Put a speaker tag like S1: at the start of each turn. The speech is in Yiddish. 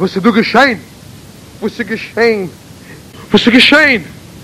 S1: Was ist du geschehen? Was ist geschehen? Was ist geschehen?